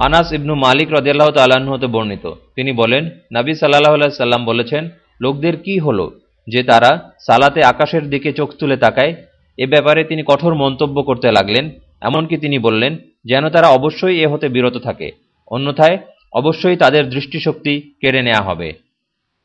আনাস ইবনু মালিক রদিয়াল্লাহ তাল্লাহ্ন হতে বর্ণিত। তিনি বলেন, নাবী সাল্লাহ সাল্লাম বলেছেন, লোকদের কি হলো যে তারা সালাতে আকাশের দিকে চোখ তুলে তাকায়? এ ব্যাপারে তিনি কঠোর মন্তব্য করতে লাগলেন। এমনকি তিনি বললেন, যেন তারা অবশ্যই এ হতে বিরত থাকে। অন্যথায় অবশ্যই তাদের দৃষ্টিশক্তি কেড়ে নেওয়া হবে।